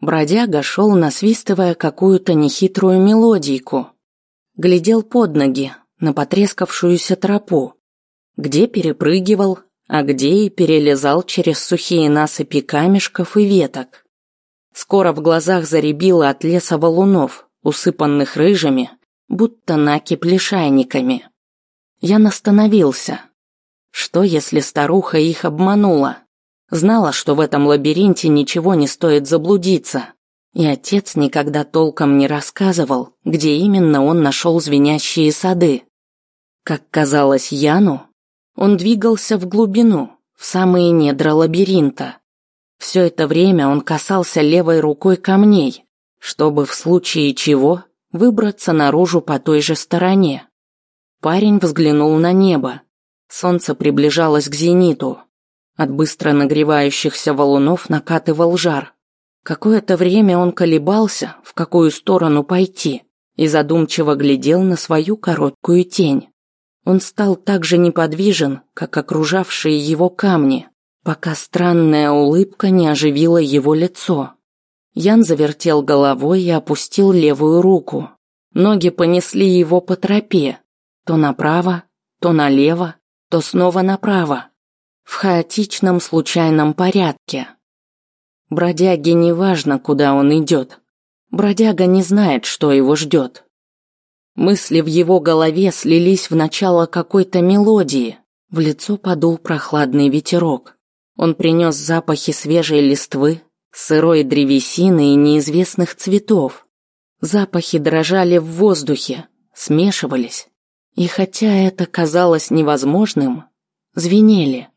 Бродяга шел, насвистывая какую-то нехитрую мелодийку. Глядел под ноги, на потрескавшуюся тропу. Где перепрыгивал, а где и перелезал через сухие насыпи камешков и веток. Скоро в глазах заребило от леса валунов, усыпанных рыжими, будто накипь лишайниками. Я остановился. Что, если старуха их обманула? Знала, что в этом лабиринте ничего не стоит заблудиться. И отец никогда толком не рассказывал, где именно он нашел звенящие сады. Как казалось Яну, он двигался в глубину, в самые недра лабиринта. Все это время он касался левой рукой камней, чтобы в случае чего выбраться наружу по той же стороне. Парень взглянул на небо. Солнце приближалось к зениту. От быстро нагревающихся валунов накатывал жар. Какое-то время он колебался, в какую сторону пойти, и задумчиво глядел на свою короткую тень. Он стал так же неподвижен, как окружавшие его камни, пока странная улыбка не оживила его лицо. Ян завертел головой и опустил левую руку. Ноги понесли его по тропе, то направо, то налево, то снова направо в хаотичном случайном порядке. Бродяге не важно, куда он идет. Бродяга не знает, что его ждет. Мысли в его голове слились в начало какой-то мелодии. В лицо подул прохладный ветерок. Он принес запахи свежей листвы, сырой древесины и неизвестных цветов. Запахи дрожали в воздухе, смешивались. И хотя это казалось невозможным, звенели.